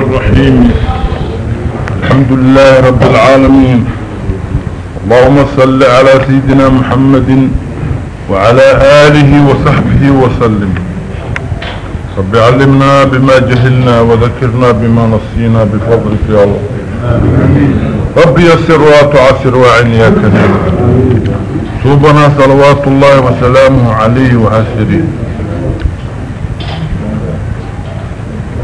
الرحيم. الحمد لله رب العالمين. اللهم صل على سيدنا محمد وعلى آله وصحبه وسلم. رب علمنا بما جهلنا وذكرنا بما نصينا بفضلك يا الله رب يسر وتعسر وعني يا كريم. توبنا صلوات الله وسلامه عليه وعسره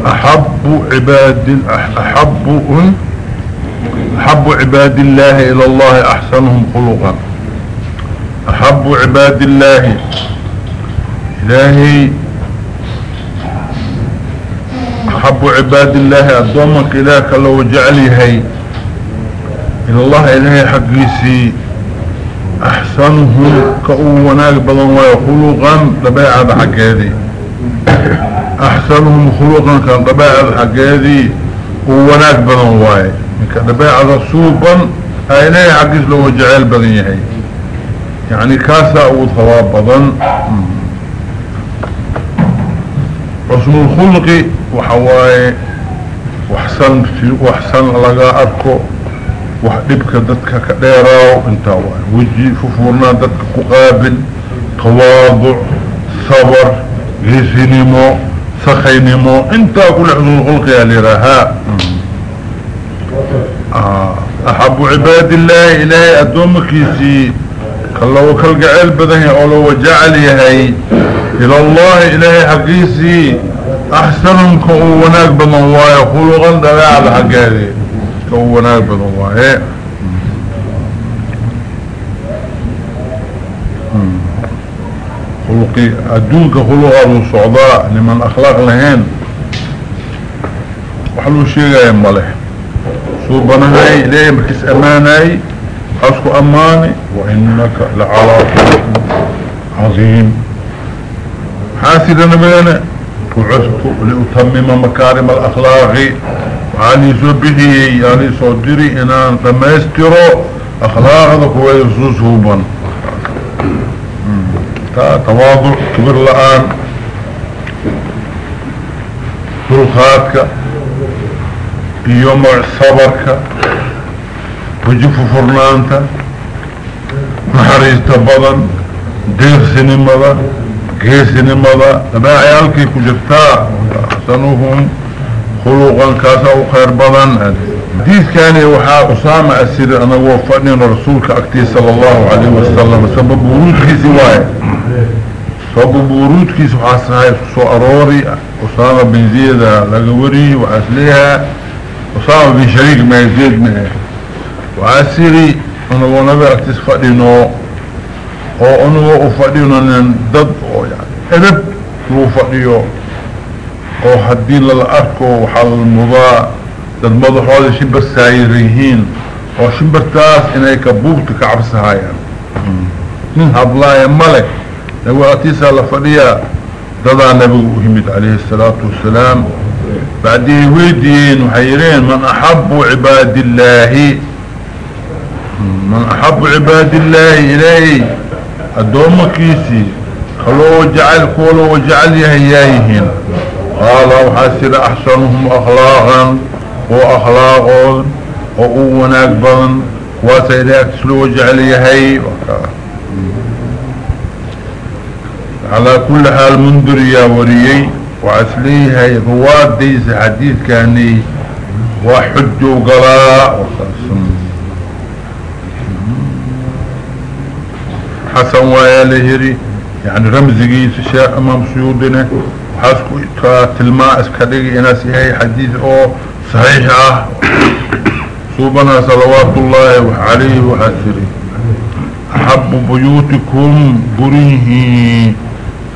أحب عباد أحب أحب عباد الله إلى الله أحسنهم خلقا. أحب عباد الله. إلهي. أحب عباد الله. أدومك إلهك لو جعلي هي. إلى الله إلهي حقيسي. أحسنهم كأوناك بضن ويخلقا لبيع حق هذه. أحسنهم خلقا كان طبيعة حقيدي وناك بدن واي. كان طبيعة صوبا أيني حقيس له جعل بدن يهي يعني كاسا أو ثواب بدن رسم الخلق وحواي وحسن وحسن لغا أركو وحدبك ددك كديراو انت واي. وجي ففورنا ددك قابل تواضع صبر غيسينيمو سخينمو انت كل حضور الخلق يا لرها آه. أحب عباد الله إلهي ادومك يسي كالله كالقعيل بدهي أولو وجعلي هاي. إلى الله إلهي حقيسي. أحسنهم كأوناك بموايا خلقا دلاء على حقاري كأوناك بموايا خلقي. أدونك خلقه الصعداء لمن أخلاق لهين وحلو شيء يمالح صوبنا هاي إليه مركز أماني حسك أماني. وإنك لعلى عظيم. حاسد نبينا وعثت لأتمم مكارم الأخلاق. وعلي زبه يعني صدري إنان تميسترو أخلاق ذا كويس صوبا تواضع كبر الآن دلخاتك يوم صبرك وجف فرنانك محريز تبضن دير سنمضة كي سنمضة تبا عيالك كجرتا أحسنوهم خلوقا كاسا وخير بضن حديث كان وحا أسامة أسير أنا وفقني رسولك أكتي صلى الله عليه وسلم سبب ورودك سواي سبب ورودك سحاسها سو أروري أسامة بن زيادة لقوري وأسليها. أسامة بن شريك ما يزيد منه. وأسيري أنا ونبي أكتس فقدينو oo unuga u fadhinanin dad oo edab lagu fadhiyo oo haddii lala arko waxaa la mudaa dad madaxooda shimbar saayir yihiin oo shimbartaas inay kabuubta ka cabsahayaan nin hadlaaya male nabiatiisaa la fadhiyaa dadaa nabiga u yimid calayhi الsalaatu wasalaam bacdii weydiiyeen waxay yidheen man axabu cibaadi illaahi man axabu cibaadi illaahi ilaahi addoomakiisii kaloo jacayl kuwa loo jecel yahay yaayihiin qaala waxaa sida axsanuhum akhlaaqan وأخلاقه وقوان أكبر قوات إليك سلوج عليها على كل حال مندر يا وريي وعسليها يقوات ديس حديث كاني وحج وقراء وخلصن حسن ويا لهيري يعني رمزي سشاء أمام سيودنا حسكو تلماء اسكاليك إناسي هاي حديث أو صحيحة صوبنا صلوات الله عليه وحسره أحب بيوتكم بريه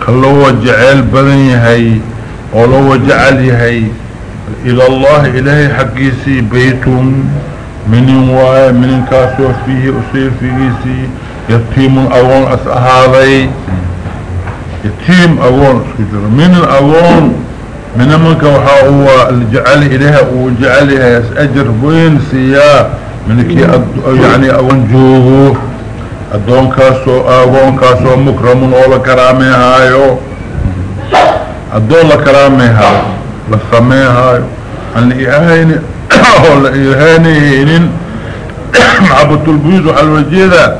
كاللو جعل بدن هاي ولو جعل هاي. إلى الله إلهي حقيسي بيت من واي من كاسو فيه اصير فيه يتيم أغون أسأهاضي يتيم أغون من الأغون من منك وحا هو الجعل إليها وجعلها يسأجر وين سياه منك يعني أغون جوغو. أدون كاسو أغون كاسو مكرم ولا كرامي هايو أدون لكرامي هايو لسمي هايو عن الإهاني أو الإهانيين محبة البيوت وحلوجيدة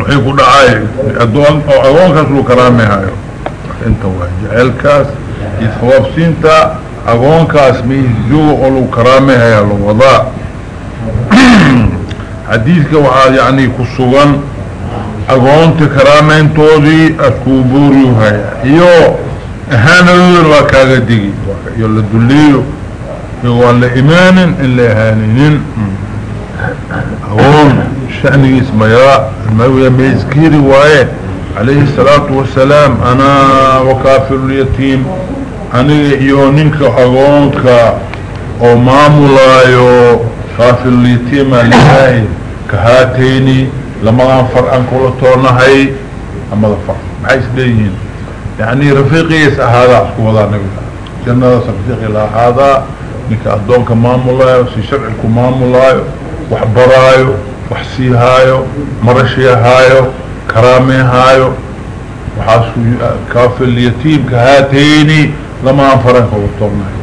وحيكو دعاي أدوان أو أدوان كاسلو كرامي هاي انت يثواب سينتا أدوان كاس ميزيو أولو كرامي هاي الوضاء حديثك وحا يعني كسوغان أدوان تكرامين توضي أسكوبوريو هاي يو أهانا وكاقا ديجي يولا دليو. يولا إيمان إلا أهانين هون شأني اسمياء الموية ميزكيري وايه عليه الصلاة والسلام أنا وكافر اليتيم أنا يونينك اغونك أو مامولايو كافر اليتيم لله كهاتيني لما أنفر انكولا تورنهي أما الفر بحيث ليهين يعني رفيقي هذا اسكو وضع نبي. جنة رفيقي لا هذا نك أدونك مامولايو سي شرعك مامولايو وحبرايو وحسيهايو مرشيهايو. كراميهايو وحاسو كافي اليتيم كهاتيني لما انفرنك وطورناي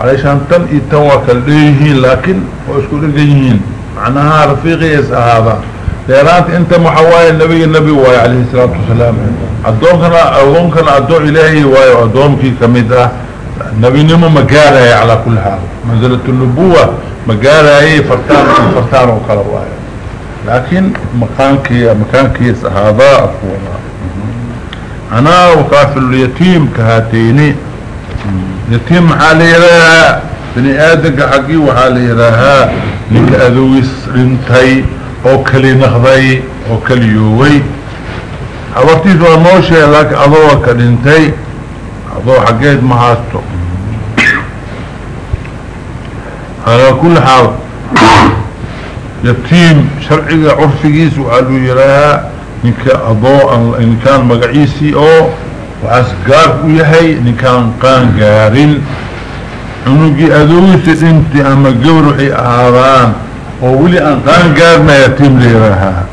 علشان تن يتوكل ليهين لكن واسكو لقيهين. معناها رفيقي يسأل هذا. لأنات انت محواي النبي النبي واي عليه الصلاة والسلام. عدون كان عدون كان عدون إلهي واي عدون كي كميدة. النبي نمو مقالة على كل حال. منزلة النبوة مقالة إيه فرتان فرتان وكلا واي لكن مكانك مكانك هذا أفوضا أنا وكافل اليتيم كهاتيني. يتيم حالي لها بني آدم حقي وحالي لها لك أذويس رنتي أو كلي نخضي أو كلي يوي حوارتيس ونوشي لك أضوى كلنتي أضوى حقيت مهاتو. على كل حال يتيم شرعي عرفيس وقالوا يراها نك أضوء إن كان مقعيسي أو وعسقار ويهي إن كان قان قارن عنوكي أدويس انت أما قبرحي أهاران وولي أن قان قارنا يتيم ليراها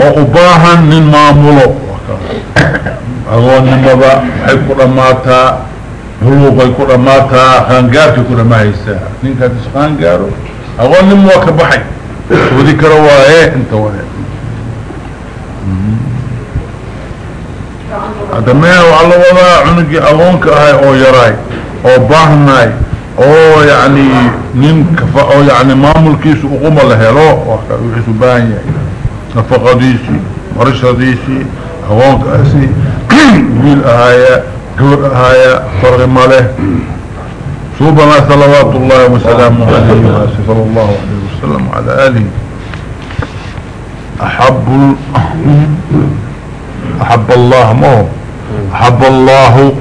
وقباها من مامولو. أغوان نمضى حيكو رماتا هلوقي كو رماتا قانقاركي كو رماهيسا نينكا تسقان قارو؟ أغوان نموى كبحي وذكر وايه انت وايه هذا ما هو على وضع عنقي أغونك هاي او يراي او باهناي او يعني نين كفا او يعني مامل كيسو اقوم لهلو وحيسو باهن نفقه ديسي مرشة ديسي أغونك اسي ويل اهايا قور اهايا فرغ ماله صوبنا صلوات الله وسلامه عليه صلى الله عليه وسلم وعلى آله. أحب أحب الله ما أحب الله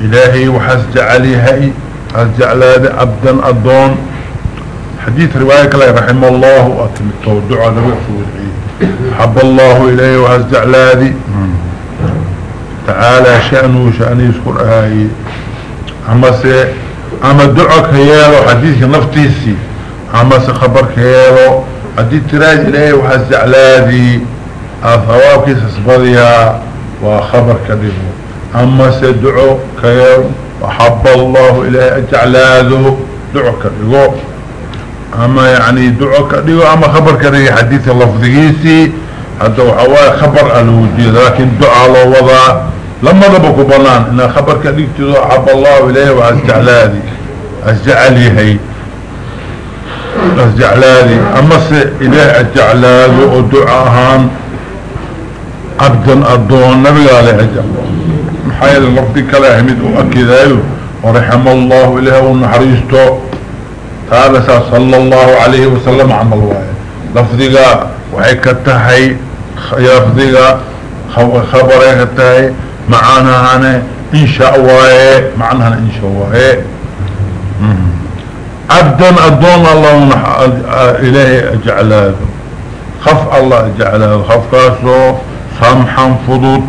إلهي وحسج عليها حسج على عبدا أدون. حديث رواية كلا رحم الله وأتم التوضع على أحب الله إلهي وحسج على ذي تعالى شأنه شأن يذكر هاي أما سي أما دعك هيالو حديث نفتيسي. أما سي خبرك هيالو حديث تراج إلهي وحسج على ذي ثوابك سسبضيها وخبر كذبه أما سيدعو كير وحب الله إليه أجعل هذا دعو كذبه أما يعني دعو كذبه أما خبر كذبه حديث اللفظيسي هذا هو خبر الوجود لكن دعا الله وضع لما ضبكوا بنان إن خبر كذبه حب الله إليه أجعل هي. أجعل هذه أما أجعل هذا ودعاهان عبدا الدون نبي عليه حجة محايل الربي كلا هميد وأكذايو ورحم الله إليه ونحريسته. تعالى صلى الله عليه وسلم عمل واحد. لفظيقا وحكتهي لفظيقا خبري كتهي معانا هنا إن شاء الله معنا إن شاء الله. عبدا الدون الله إليه أجعل خف الله أجعل خف كاسو سمحا فضود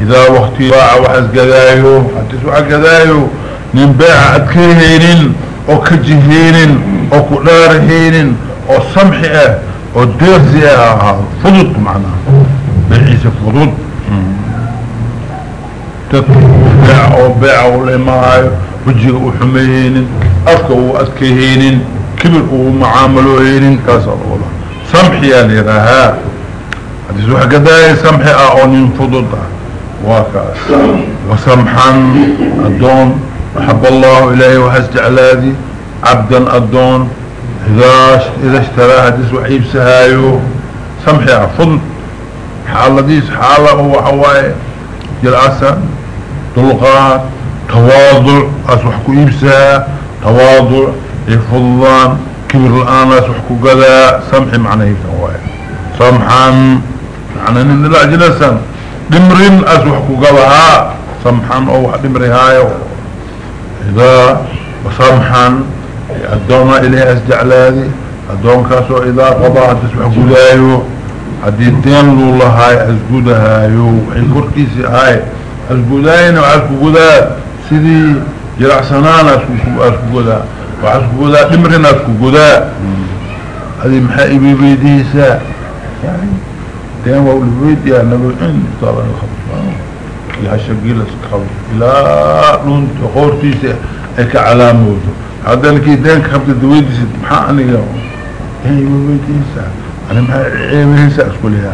إذا وقت باع وحز قذايو حتى سوى قذايو. ننباع أدكيهين أو كجهين أو كدارهين أو سمحة أو ديرزي فضود معنا. بعيسى فضود تتبع أو باع ولمايو وجهه وحميهين أفكه وأذكيهين كبر ومعاملوهين كاسر الله. سمحي يعني رها حديث واحد قدايا سمحي أعونين فضلها واكاس وسمحا الدون. أحب الله إليه وحسج على ذي عبدا الدون. إذا إذا اشترى حديث وحيب سهايو سمحي عفض حالة ديس حالة هو حواي جلعسا طلقات تواضع أسوحكو إبسا تواضع يفضان كبر الآن أسوحكو قدا سمحي معنى هواي سمحا معنى ان لا جلسا. دمرين أسوحكو قدا سمحا أو دمري هاي إذا وسمحا الدون إليه أسجع هذه الدون كاسو إذا قضى تسمح قدايو حديثين لله هاي أسجودها يو وحي كركيسي هاي أسجودين وعسكو قدا سيدي جرع سنان أسكو قدا وعسكو قدا دمرين أسكو قدا هذه محائبي بيديسا يعني دين وقول بيد يا نبي إن طالع الخبصان يا شقيلة سكخبص لا نونت خورتيسي اك علاموته هذا لكي دينك خبط دويديسي محا أنيقا هي ويديسا أنا محا عيبهيسا أسكوليها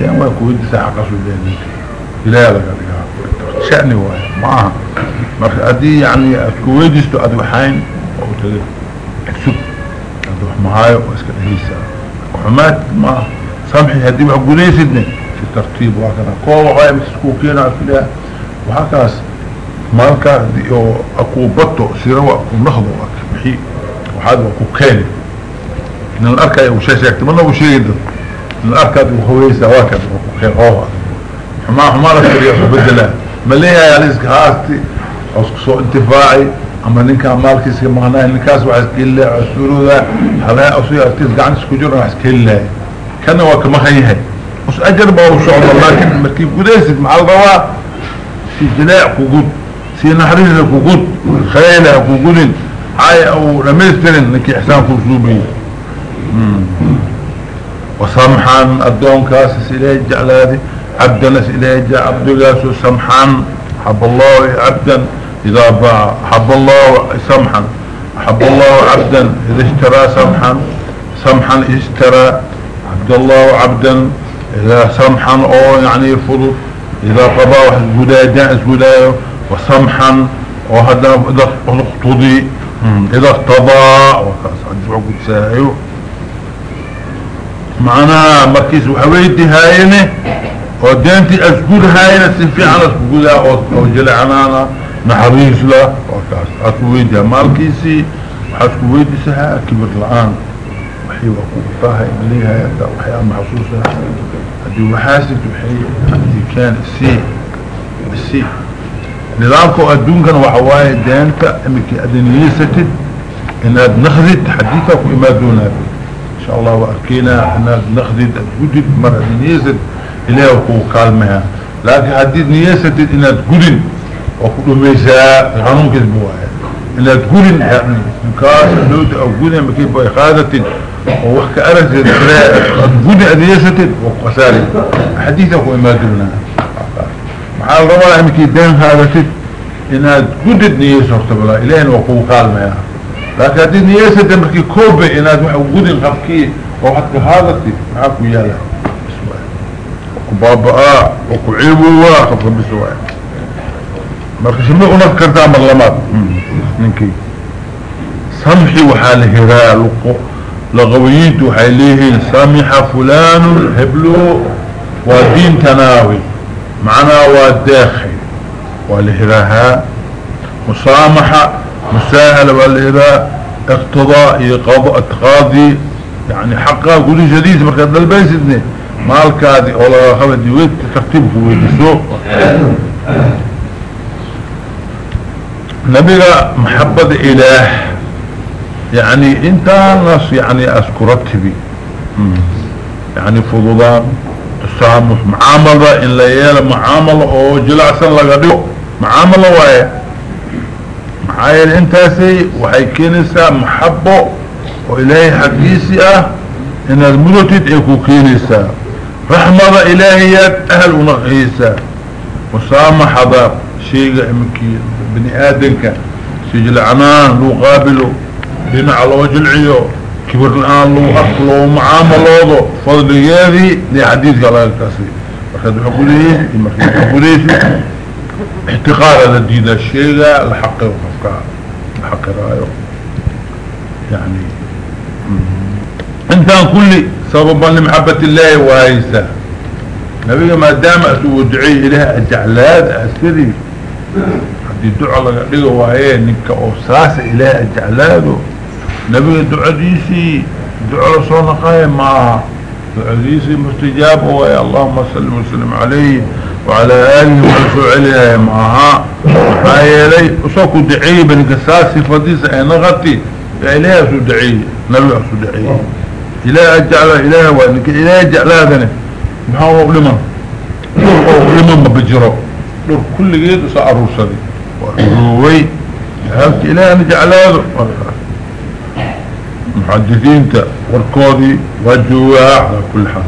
دين وقول ويديسا حقصوا دينك إلهي لك شأني واي معها marka hadii yani aad ku weydiisto aad waxayn oo tagay sug aad wax mahaayo oo iska dhehaysaa xumaad ma samxi hadii wax gudaysidne si tartiib waa kana koo waxaa isku keena isku leeyahay waxaa kaas maalka oo arkaad uu haweysaa waa kan ku keen oo xumaa xumaa la kariya bedela ma leeyahay aliska haasti اسكسو انتفاعي. أما ننكا مالكي سي مغناه ننكاس وحس كيلا عسولودا حلاها اصوي ارتيز قعن اسكجور وحس كيلا كان واك مخيهي بس اجربه وشعب لكن مركيب قديسد مع الضواء في جلاء قود سي نحريز قود خيالة قود هاي أو رميسترين نكي إحسان كوسلوبي وسمحا الدون كاسس اليه جعل هذه عبدنا اليه جعل عبد سمحا حب الله عبدا إذا باع حب الله سمحا حب الله عبدا إذا اشترى سمحا سمحا اشترى عبد الله عبدا إذا سمحا أو يعني فضل إذا قضى واحد قدايا جائز قدايا وسمحا وهذا إذا اقتضي إذا اقتضى وكاس قد سايو معناها مركز وحويتي هاينه ودينتي أسجود هاينه سنفي عنا اسجودها أو جلعنانا نحريس له وكاس. أكويدها مالكيسي وحاسكويدي سها كبر الآن. وحي وقوفاها إليها يبدأ وحي محصوصها هدي وحاسد وحي هدي كان السي. السي. نظامكو أدون كان وحواي دينتا إمكي أدنيستد إنها نخذت حديثك وإما دونها. إن شاء الله وأركينا. إنها نخذت أدودت مرة أدنيست إليها وقوة كالمها لكن حديث نيستد إنها تقولن وكل ميساء الحنون كذب واحد إلا تقولن يعني مكاس أو قولن مكيف إخاذة ووحك أرس تقولن أديسة وقسالي حديثة وإما دلنا محال رمضة مكي دين هذا نيسة ارتبلا إليهن وقوة قال ما لكن هذه نيسة مكي كوبة إنها تقولن خبكي وحك هذا معاكو يالا وكبابا وكعيبوا خبر بسواء marka shimi unafkartaa marlamaad ninkii samxi waxaa la hiraa luqo laqawiyiintu waxay leeyihiin samixa fulanu heblo waa diin tanaawi macnaha la hiraa اقتضاء قاضي يعني حقا قولي جديد مركز دلبيسدني مالك هذه ولا خبدي ويت ترتيبه ويدسوه نبيغا محبة إله يعني انت ناس يعني أذكرت بي. يعني فضلان تسامح معاملة إن ليالة معاملة أو جلعسا لغدو معاملة وايه معايل انتاسي وحي كينيسا محبة وإلهي حقيسي أه إن المدتد ايكو كينيسا رحمة إلهيات أهل ونغيسا مسامحة شيء إمكي بني آدمك. سجل عنان لو قابله دين على وجه العيو. كبر الآن لو أكله معاملوضه فضل ياذي لحديث قال الكاسي مركز حقوليه مركز حقوليه احتقار الدين الشيء الحق وفقا الحق رأيه. يعني انت كل سببا لمحبة الله وايسا نبي ما دام اسوء دعي اليها اجعلاد أسري. حدي دعا لك لغا وهي نكا أوساس إليها اجعلاده نبي دعا ديسي دعا رسولنا قائم معها دعا ديسي مستجاب هو يا اللهم صل وسلم عليه. وعلى آله ورسول عليها معها معايا لي أصوكو دعي بالقساسي فديس اي نغطي إليه سو دعي نبي سو دعي. إله أجعل إله وإنك إله أجعل هذا محاوة لمن لمن ما بجروا دور كل جيد سأروا صدي وروي هلك إله نجعل هذا. محدثين تا وركودي وجوها كل حال.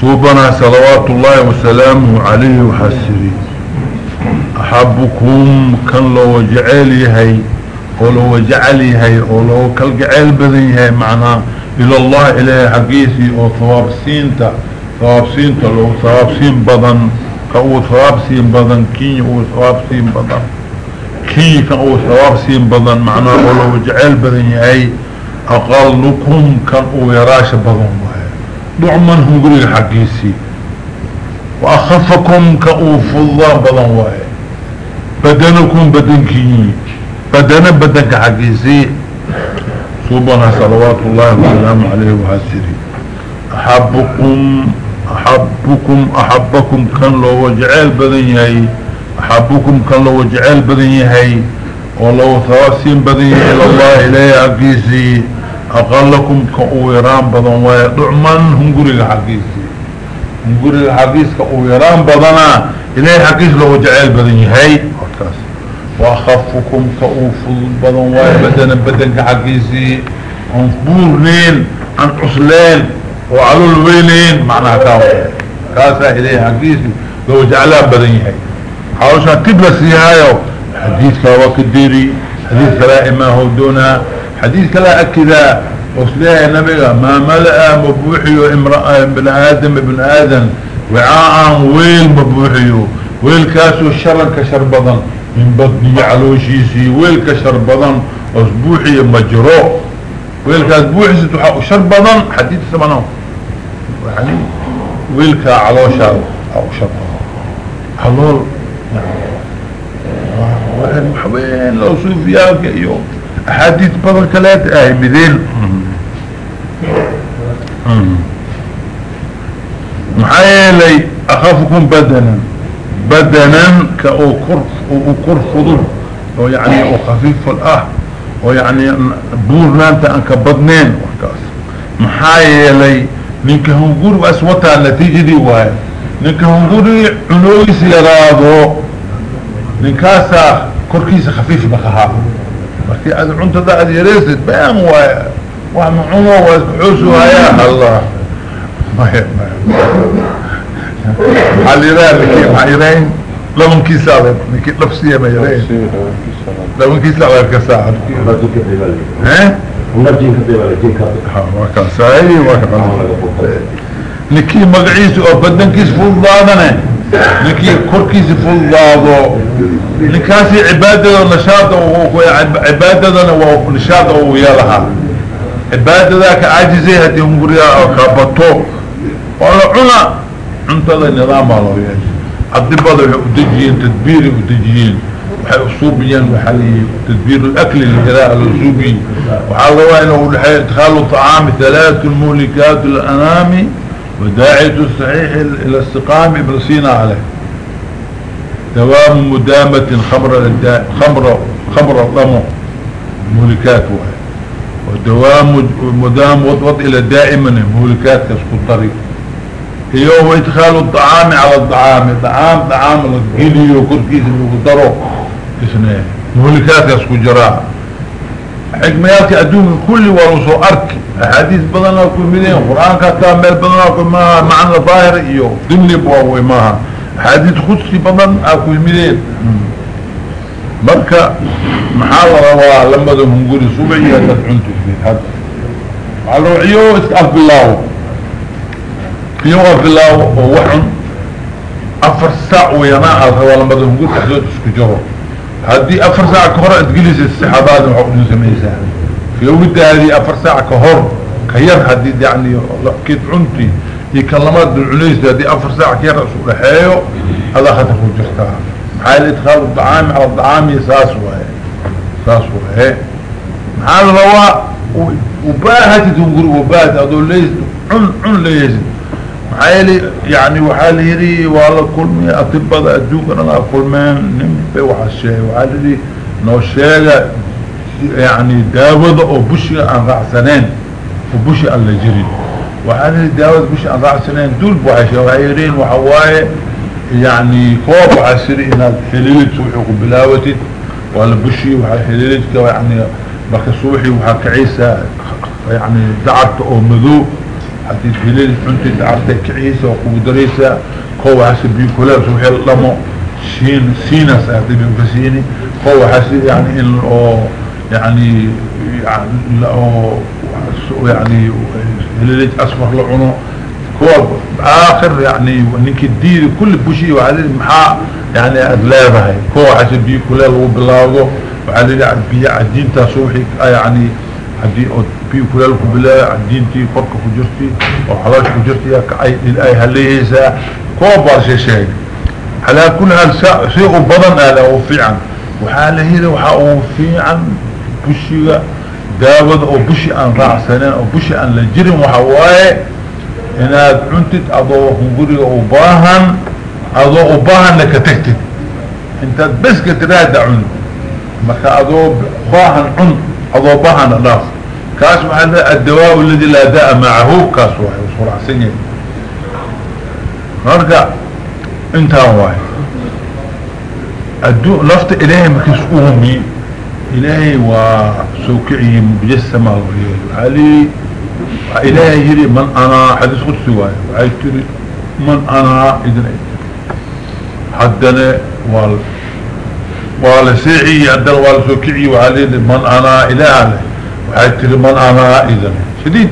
صوبنا صلوات الله وسلامه عليه وحسري أحبكم كان لو جعلي هاي ولو جعلي هاي ولو كالجعل بذي هاي معنا. إلى الله إليه حقيسي أو ثواب سينتا ثواب سينتا لو ثواب سين بدن كأو ثواب سين بدن كي أو ثواب سين بدن كي كأو ثواب سين بدن معنا ولو جعل بذي هاي. أقلكم كان أو يراش بدن وهاي دعما هم قولي حقيسي. وأخفكم كأو فضا بدن وهاي بدنكم بدن كي بدنا بدنك حقيسي. صوبنا صلوات الله وسلام عليه وحسره أحبكم أحبكم أحبكم كان لو وجعال بدن يهي. أحبكم كان لو وجعال بدن يهي. ولو ثواسين بدن إلى الله إليه حقيسي. أقلكم كأويران بدن ويضعما هم قرق حقيسي هم قرق حقيس كأويران بدنا إليه حقيس لو وجعال بدن يهي وأخفكم كأوفض بدن وابدن بدن كحقيسي انفورنين عن عسلين وعلو الويلين معناها كاوة كاسا إليه حقيسي لو جعلها بدن يهي حاوشا تبلس يهايو حديث كاوة كديري حديث كلا إما هو دونا حديث كلا أكدا وصلها النبي ما ملأ مبوحي امرأة ابن آدم ابن آدم وعاء ويل مبوحي ويل كاسو شرا كشر بدن من بطني علوشيسي ويلك شربضان أسبوحي مجرو ويلك أسبوحي ستحق شربضان حديث سمناه يعني ويلك علوشا أو شربضان حلول. واحد محبين لو صوفياك أيوه أحاديث بضل كلات اهي مذين محايا أخافكم بدنا. بدنا كأو فضل ويعني أو خفيف الأه. ويعني بورنا انت انك بدنين وكاس. محايا لي نينك هنقول بأسوطها النتيجة دي واي نينك هنقول عنوي سيرادو نينكاسا كوركيس خفيف بقها بكي عاد عنت ذا عاد يريسد بام ويا وعم عمو واسبحوش ويا الله ما يبنى حال يرين لكي حيرين لون كي سالة لكي لفسية ما يرين لون كي سالة لكي سالة لكي سالة لكي سالة لكي سالة لكي سالة لكي سالة لكي سالة لكي سالة لكي سالة لكي سالة لكي سالة لكي كركي زفل لاضو لكاسي عبادة ونشاطة عبادة ونشاطة ويالها عبادة ذاك عاجزي هاتي همقريا وكابطو وعلى انت ذا نظام الله يعني. عدب الله يحب تدبيري وتجيين وحي أصوبيا وحي يعني تدبير الأكل الهراء الأصوبي وحالوا أنه الحي اتخالوا طعام ثلاثة المولكات الأنامي. وداعية الصحيح إلى استقامة ابن سينا عليه. دوام مدامة خمر خمر خمر الضم مهلكات واحد. ودوام مدام وضوط إلى دائما مهلكات كسكو الطريق هي هو إدخال الطعام على الطعام طعام طعام الجيلي وكركيس وكدرو كسنه مهلكات كسكو جراء حكميات أدوم كل ورسو أرك. أحاديث بدنا كل مليون قرآن كتاب بدنا كل ما معنى ظاهر إيوه ضمن بواوي معها حديث خدسي بدن أكل مليون مركا محال روا لما ذو هنقولي سبعية تدعنت في هذا. على روعيو اسقف بالله يوغف بالله ووحن. ساع ويناء الروا لما ذو هنقول تحدود اسكجره هدي أفر ساعة كهر اتقليس السحابات وحقن سميسان في وقت هذه أفر ساعة كهر كير هدي يعني كيت عنتي. هي كلمات بالعليس هدي أفر ساعة كير اسوء لحيو هذا خطف وجهتها محال إدخال الطعام على الطعام يساس وهي. ساس وهي. محال روا وباهت تنقر وباهت هذول ليس عن عن ليس محالي يعني وحالي هري والله كل مي أطباء أدوك أنا كل ما نمبي وحشي وحالي نو شيغا يعني داود أو بشي عن رعسنين وبشي الله جري وحالي داود بشي عن رعسنين دول بوحشي وحيرين وحواي يعني كوب عسيري إنها حليلت سوحي بلاوتي ولا بشي وحا حليلت يعني marka suuxii waxaa kacaysaa yani dacabta حدي جليل حنتي تعرض كعيسة وقودريسة كوة حسي بيو كولابس وحي اللامو شين سينة سيدي بيو كسيني كوة حسي يعني إن أو يعني يعني يعني جليلت اسمح لعنو كوة آخر يعني وانك الدير كل بوشي وعليل محا يعني ادلاب هاي كوة حسي بيو كولابس وبلاغو وعليل يعني عدين تاسوحي يعني عدين بيه كلها لو بلا عدين تي فرق كجرتي وحلاش كجرتي كأي الآي هليسا كوب بارشي شيء على كل هال شيء بضن هذا وفيعا وحاله هذا وحاقه وفيعا بشي داود أو بشي أن رأسنين أو بشي أن لجرم وحواي hunguriga u baahan adoo u baahanna ka tagtid intaad bes ka tiraahda cun marka adoo baahan cun حضو بحنا ناس. كاس معنا الدواء الذي لا داء معه كاس واحد وصرع سنين. نرجع انت واحد. الدو لفت الهي مكس امي الهي وسوكعي مجسمة علي الهي يري من أنا حديث خدسي واحد. من أنا ادري حدنا والف وال والسيعي عدل والسوكعي وعلي من أنا إله وعي تري من أنا إذن. شديد.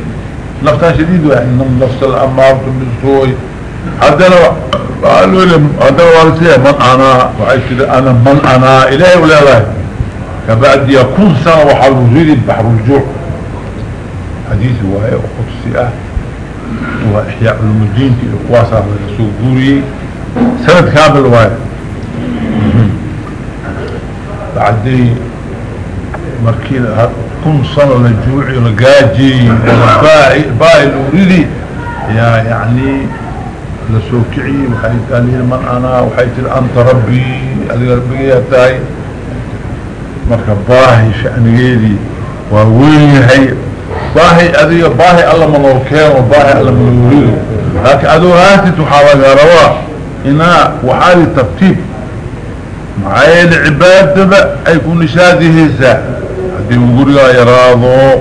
نفتها شديد واحد من نفس الأمار بالسوي حدنا قالوا لي حدنا والسيعي من أنا وعي تري أنا من أنا إلهي ولا لا. كبعد يكون سنة وحال وزيد بحر الجوع حديث وهي وقدسي أه. وإحياء المدين في إقواسة الرسول قوري سنة كامل وهي بعدي مركين كن صنع للجوع لقاجي باعي الوريدي يا يعني لسوكعي وحيث قال لي من أنا وحيث أنت ربي هذه ربي تاي. مركب باهي شأن غيري ووين هي. باهي أذي باهي الله منوكين وباهي الله منوريه لكن أدو هاتي تحاول روا إنا وحالي الترتيب. معايا العباد بقى يكون شادي هيسا هدي مقولها يراضو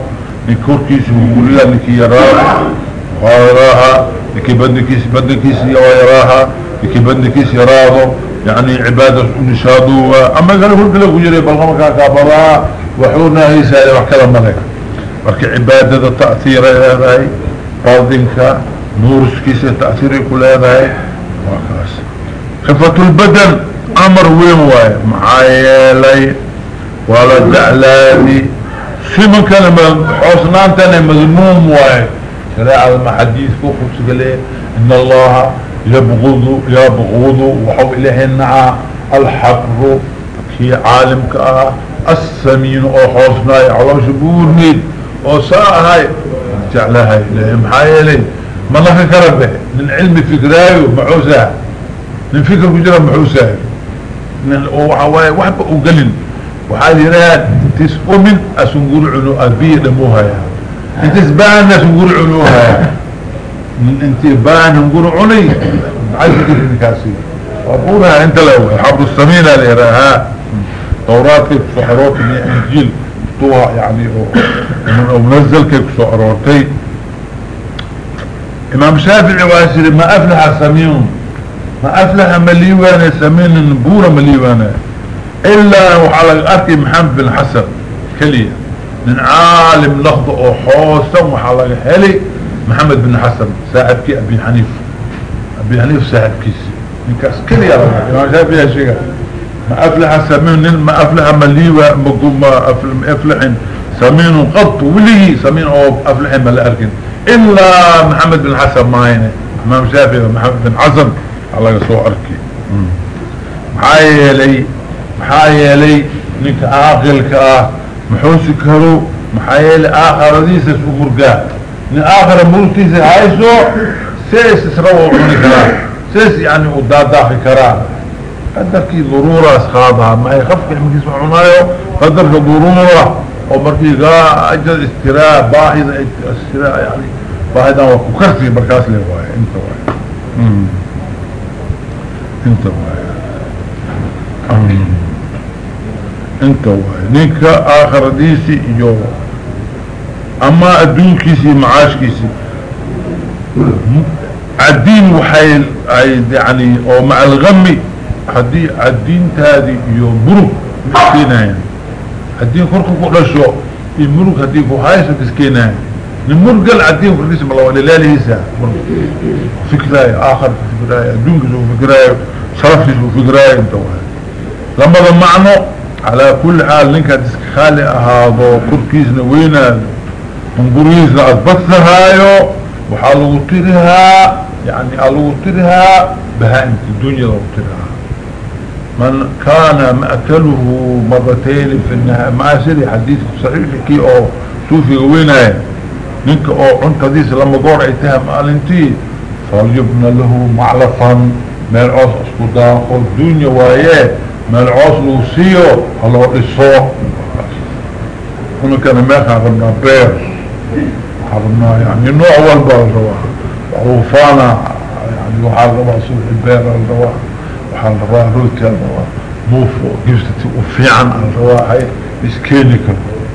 نكوركيس مقولها نكي يراضو. ويراها نكي بدنكيس بدنكيس ويراها نكي بدنكيس يراضو. يعني عبادة نشادوها أما قالوا هل قلوا جري بالغمكا كابلا وحورنا هيسا وحكذا ملك marka cibaadada ta'hiir ay leedahay baadinka nuuriskiisa ta'hiiray ku leedahay waa kaas أمر وين واي؟ معايا لي ولا دعلاني في مكان حسنان تاني مذموم واي؟ شراء المحديث فوقت قليل إن الله يبغض يبغض وحب الهنع الحبر كي عالم كاه السمين أو حسنا يعلم شبور نيد أو ساء هاي جعلها الهي محايا لي ما الله كربه من علم فكرائي ومعوزة. من فكر كجرى معوزة. من الأوعوية وحب أقلل وحالي راد تسؤمن أسنقر عنو أبي لموها أنت سبعنا سنقر عنوها يا. من انتبان هنقر عني عزك الانكاسي وقولها أنت لو حب السمينة لإرهاء طورات الصحرات من طوى يعني من منزل كيك إمام شافعي واسري ما أفلح سمينه ما افلح مليوانا سمين نبورة مليوانا إلا وحال أركي محمد بن حسن. كلية. من عالم لفظ أو حوصا وحال هلي محمد بن حسن. ساعدك أبي حنيف. أبي حنيف ساعدك من كأس كلية. ما فيها شيء ما أفلح سمين ما أفلح مليوة ما أفلح سمين قط ولي سمين أفلح ملأركن إلا محمد بن حسن ما هنا امام شافعي محمد بن حسن. على سو أركي. محايا محايا لي نك عاقلك آه محوسي كرو محايا لي آخر ديس سوغرقا من آخر مرتيس عايشو سيس سروا عني كرا سيس يعني وداداخي كرا. قدركي ضرورة اسخاضها ما يخفك من يسمعونايو قدرك ضرورة. ومركي قا أجل استراء باهي استراء يعني باهدا وكرسي بركاس لي واي انت واي. انت واي انت واي نيك آخر ديسي يو. أما ادون كيسي معاش كيسي. الدين وحيل يعني أو مع الغمي حدي الدين تادي يو. برو مسكينة. يعني الدين فرقه كل شو الملوك هديك وحايسة يعني نمرقل عدين في الرسم الله ولا ليسا فكراي آخر فكراي دونك سو فكراي صرف سو فكراي انت لما ضمعنه على كل حال لنك هدسك خالي هذا كركيزنا وينا منقريزنا أثبتها هايو وحالو طيرها يعني ألو طيرها بها انت الدنيا لو طيرها من كان مأكله مرتين في النهاية سري حديث صحيح كي أو سوفي وينه. منك أو عنتديس لما قور ايتها مالنتي فليبنى له عوص اسكو داخل دنيا وايه مال عوص لوسيو هلو اسو هنا كان ماخا عربنا بير عربنا يعني نوع والبا الرواح وعوفانا يعني وحال رواح سوح البير الرواح وحال رواح روكا الرواح موفو جبستي وفيعا الرواح اسكيني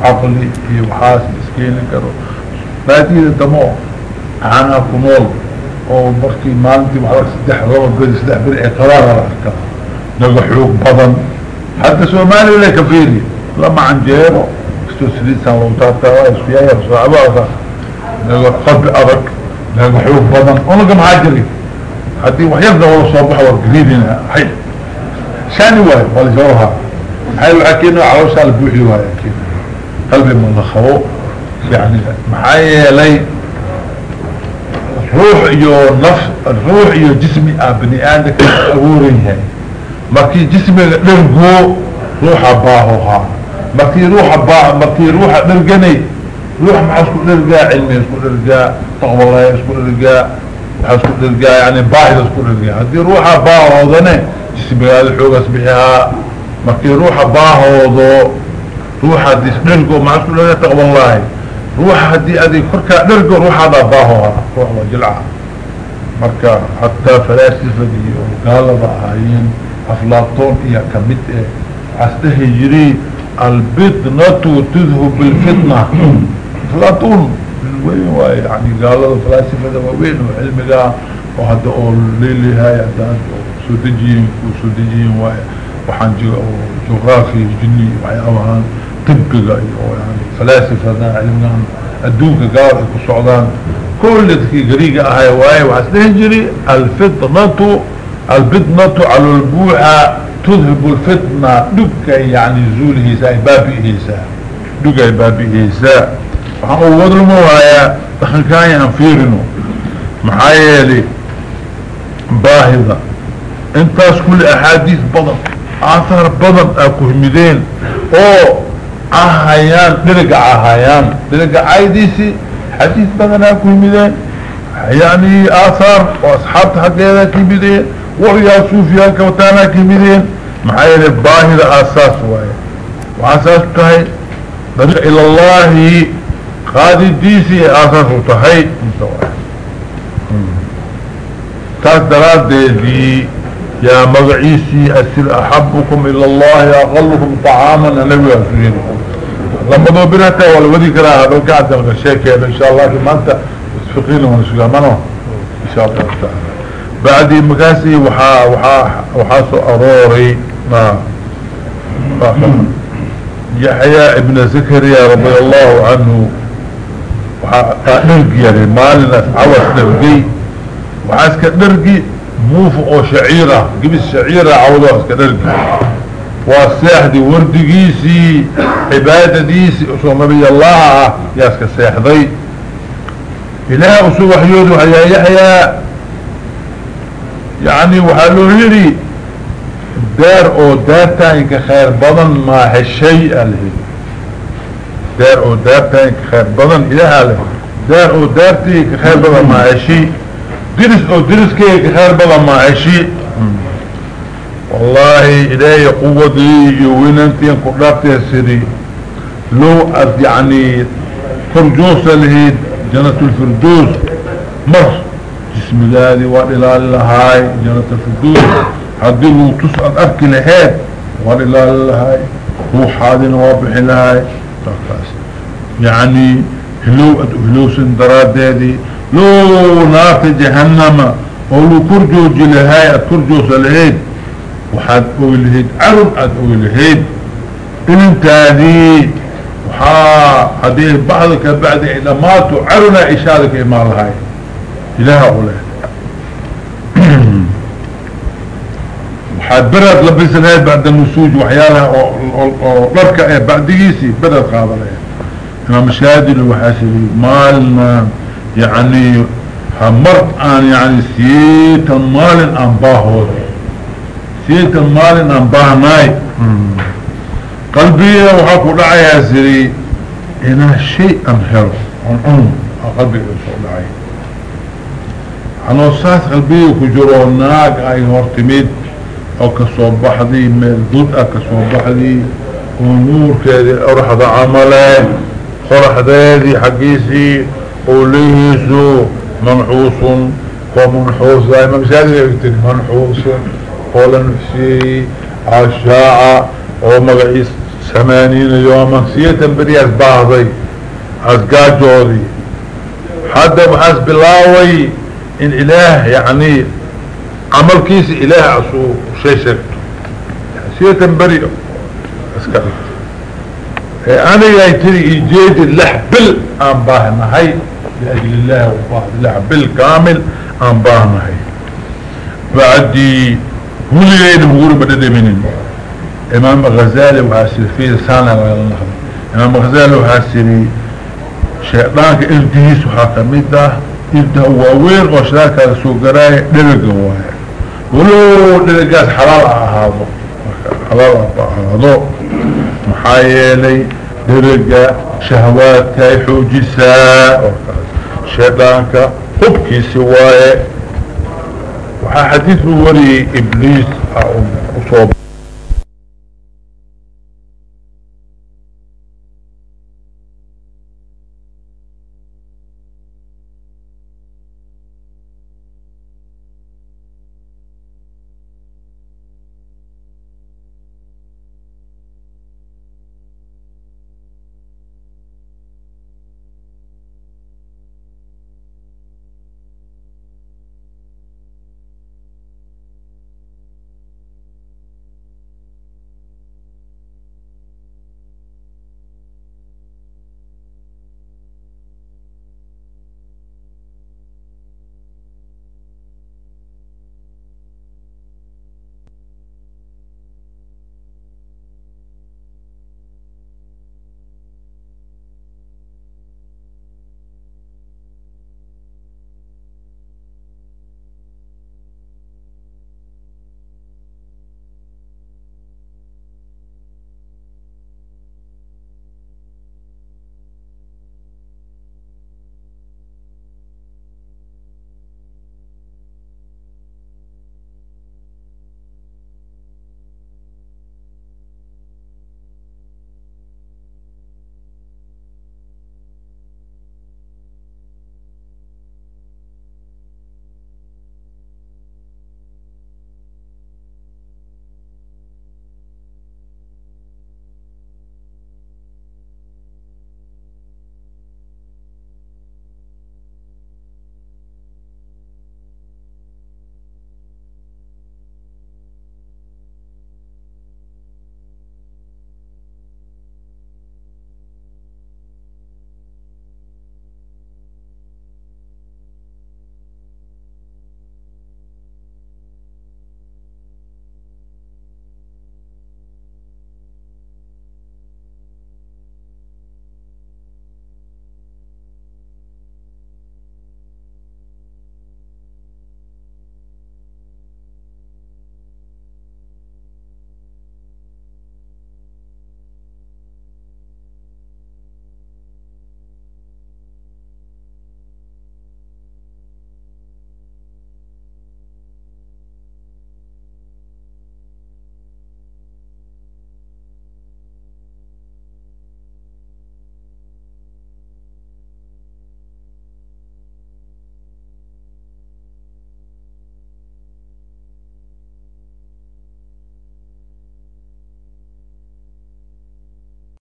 عقلي وحاس اسكيني كرو damo caanaa ku nool أو بركي مانتي معركة سدح روما بل سدح بل اعتراها لك نقو حيوك بضن. حتى سوى مالي ولا كفيري لما عن جيرو استو سليسا ومتاتا واسفيا يا رسول عبارة نقو قد بأرك نقو حيوك بضن. أو نقم عاجري حتى وحيان ذا ورسوا بحوا قريبين حيث شاني واي والجوها حيو اكينو عوشا البوحي واي. قلبي من الخروق يعني محايا لي. روح يو نفس الروح يو جسمي أبني آدك أوريها مكي جسمي نرقو روح باهوها مكي روح باهو مكي روح نرقني روح مع اسكو نرقا علمي اسكو نرقا تقوى اسكو نرقا اسكو نرقا يعني باهي اسكو نرقا هدي روح باهو ذني جسمي هذا الحوق اسبحها مكي روح باهو ذو روح نرقو مع اسكو نرقا تقوى الله. روح هدي أدي كركا نرقو روح هذا باهوها روح وجلعها مركا حتى فلاسفة دي وقالبا هايين افلاطون إيا كمت إيه. عسته يجري. البطنة تذهب بالفتنة. افلاطون وين يعني قالوا فلاسفة ده وين وعلم وهذا أول ليلي هاي عدان سودجين وسودجين وحان جغرافي جني وحي أوهان. طبقة يعني. فلاسفة علمنا الدونك قال كسعودان كل ذكي قريقة اهي واي وحسنين جري الفتنة الفتنة على البوعة تذهب الفتنة. دكا يعني زول هيسا بابي هيسا دكا بابي هيسا وحاول الموايا دخل كان ينفيرنو. محايا لي باهظة. انتاس كل أحاديث بضن آثار بضن أكو همدين أو ahayaan dhiriga ahayaan dhiriga caydiisi xadiis badanaa ku yimideen yani aahaar oo asxaabta xaggeeda ka yimideen waxyaa suufiyaanka wataanaa ka yimideen maxaa yeele baahida aasaas waaye waxaa saas tahay dariiq ilallahi qaadidiisii ay aasaas u tahay yaa magaciisii asir axabukum ila allahi aqalukum طacaaman anabi asrin لما بنتا ولا ودي كرا هذا قاعد نلقى شيء إن شاء الله. في مانتا فقينا ونسقامنا إن شاء الله. تعالى بعد مكاسي وحا وحا وحا سو أروري. ما يحيى ابن زكريا رضي الله عنه. وحا يعني مالنا عوض نرقي. وحاسك نرقي. موف أو شعيرة قبل الشعيرة عوض حاسك نرقي والسيح دي وردقيسي عبادة ديسي اسو نبي الله ياسك السيح دي إله أسوء وحيود وحيا يحيى يعني وحالو هيري. دار أو دارتين كخير بدن ما هالشيء له دار أو دارتين كخير بدن إله له دار أو دارتي كخير بدن ما هالشيء درس أو درس كي كخير بدن ما هالشيء والله إلهي قوتي يوين انتين قرابتي سري لو أد يعني فرجوس له جنة الفردوس. مر جسم الله وإلى الله جنة الفردوس. هدي لو تسأل أركي لهاد وإلى الله روح هذه نوابح لهاي. يعني هلو أدو هلو سندرات دي. لو نار جهنم. ولو كرجو جلهاي أتكرجو سلهيد. وحاد أولهيد عرن أد أولهيد إن تاني وحا هذه بعضك بعد ماتوا عرنا إشارك إمال هاي إله أولاد وحاد برد لبسن هاي بعد النسوج وحيالها وركا بعد جيسي برد قابلها إمام الشهادي وحاسبي مالنا يعني همرت آن يعني سيتا مال آن باهود. سيتا مال آن باهناي. قلبي وحاكو دعي سري إنا شيء أمهر عن أم. قلبي دعي أنا أصاث قلبي وكجروا الناق أي هرتميد أو كصوبح دي من ضد كصوبح دي ونور كذي أرحض عمله فرح ذي حقيسي. قوليسو منحوس ومنحوس. دائما مساعدة يكتن منحوس. قول نفسي عشاعة ومغعيس ثمانين يوما. سيئة برياس بعضي أزقاء جوري حتى بحسب الله إن إله يعني عمل كيس إله عصو شيء شكته سيئة بريء. أسكرت أنا يتري ايجاد اللحبل ان باهنا هاي. لأجل الله وفاهد اللحبل كامل ان باهنا هاي بعدي يدي بقول بدأ منين إمام غزالي وحاسر فيه سانا ويلا إمام غزالي وحاسري شيطانك ارتهيس وحاكميته ارته واوير وشراكة سوقراي دلق واحد ولو دلقات حلال هذا حلال هذا محايلي درقة شهوات كاي حوجساء شيطانك قبكي سواي وحا حديث وري إبليس أصوب